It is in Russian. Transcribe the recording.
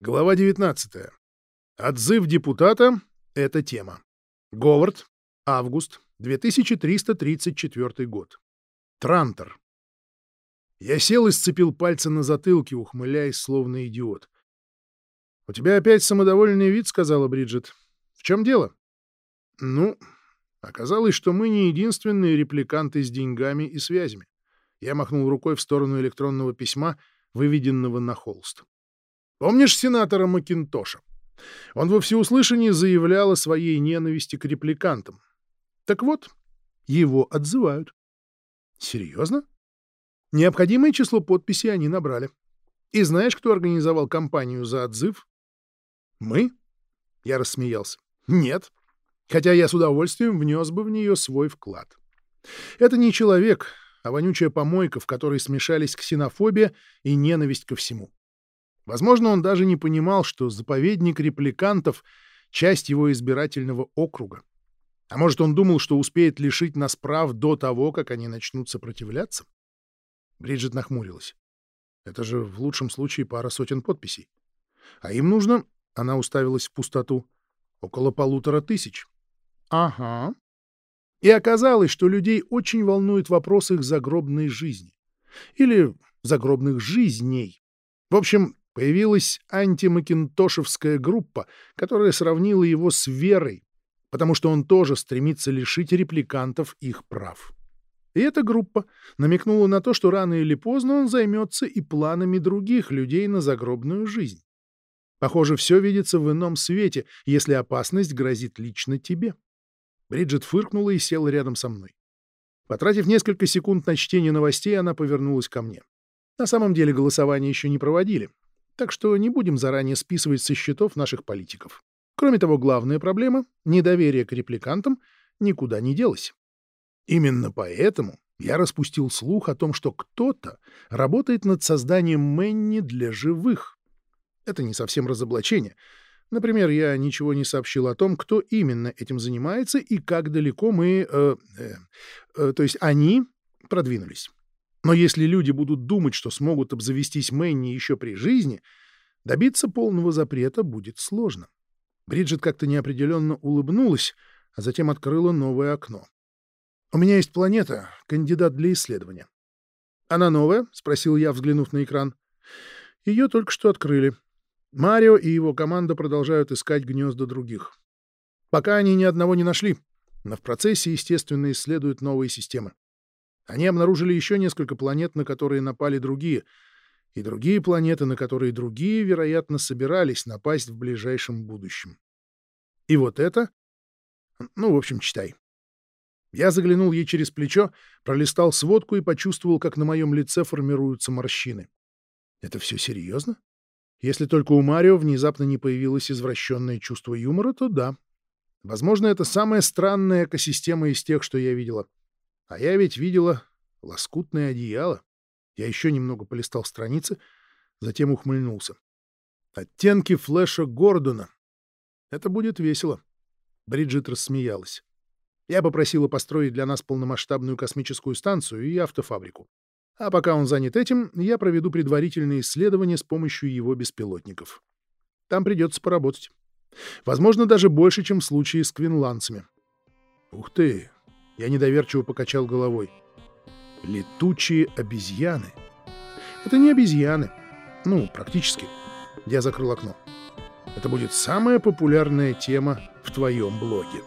Глава 19. Отзыв депутата — это тема. Говард, август, 2334 год. Трантор. Я сел и сцепил пальцы на затылке, ухмыляясь, словно идиот. «У тебя опять самодовольный вид», — сказала Бриджит. «В чем дело?» «Ну, оказалось, что мы не единственные репликанты с деньгами и связями». Я махнул рукой в сторону электронного письма, выведенного на холст. Помнишь сенатора Макинтоша? Он во всеуслышании заявлял о своей ненависти к репликантам. Так вот, его отзывают. Серьезно? Необходимое число подписей они набрали. И знаешь, кто организовал кампанию за отзыв? Мы? Я рассмеялся. Нет. Хотя я с удовольствием внес бы в нее свой вклад. Это не человек, а вонючая помойка, в которой смешались ксенофобия и ненависть ко всему. Возможно, он даже не понимал, что заповедник репликантов — часть его избирательного округа. А может, он думал, что успеет лишить нас прав до того, как они начнут сопротивляться? Бриджит нахмурилась. Это же в лучшем случае пара сотен подписей. А им нужно, она уставилась в пустоту, около полутора тысяч. Ага. И оказалось, что людей очень волнует вопрос их загробной жизни. Или загробных жизней. В общем, Появилась антимакинтошевская группа, которая сравнила его с Верой, потому что он тоже стремится лишить репликантов их прав. И эта группа намекнула на то, что рано или поздно он займется и планами других людей на загробную жизнь. Похоже, все видится в ином свете, если опасность грозит лично тебе. Бриджит фыркнула и села рядом со мной. Потратив несколько секунд на чтение новостей, она повернулась ко мне. На самом деле голосование еще не проводили, так что не будем заранее списывать со счетов наших политиков. Кроме того, главная проблема — недоверие к репликантам — никуда не делась. Именно поэтому я распустил слух о том, что кто-то работает над созданием Мэнни для живых. Это не совсем разоблачение. Например, я ничего не сообщил о том, кто именно этим занимается и как далеко мы... Э, э, э, то есть они продвинулись. Но если люди будут думать, что смогут обзавестись Мэнни еще при жизни, добиться полного запрета будет сложно. Бриджит как-то неопределенно улыбнулась, а затем открыла новое окно. «У меня есть планета, кандидат для исследования». «Она новая?» — спросил я, взглянув на экран. «Ее только что открыли. Марио и его команда продолжают искать гнезда других. Пока они ни одного не нашли, но в процессе, естественно, исследуют новые системы. Они обнаружили еще несколько планет, на которые напали другие, и другие планеты, на которые другие, вероятно, собирались напасть в ближайшем будущем. И вот это... Ну, в общем, читай. Я заглянул ей через плечо, пролистал сводку и почувствовал, как на моем лице формируются морщины. Это все серьезно? Если только у Марио внезапно не появилось извращенное чувство юмора, то да. Возможно, это самая странная экосистема из тех, что я видела. А я ведь видела лоскутное одеяло. Я еще немного полистал страницы, затем ухмыльнулся. Оттенки флеша Гордона. Это будет весело. Бриджит рассмеялась. Я попросила построить для нас полномасштабную космическую станцию и автофабрику. А пока он занят этим, я проведу предварительные исследования с помощью его беспилотников. Там придется поработать. Возможно, даже больше, чем в случае с квинландцами. Ух ты, я недоверчиво покачал головой. Летучие обезьяны. Это не обезьяны. Ну, практически. Я закрыл окно. Это будет самая популярная тема в твоем блоге.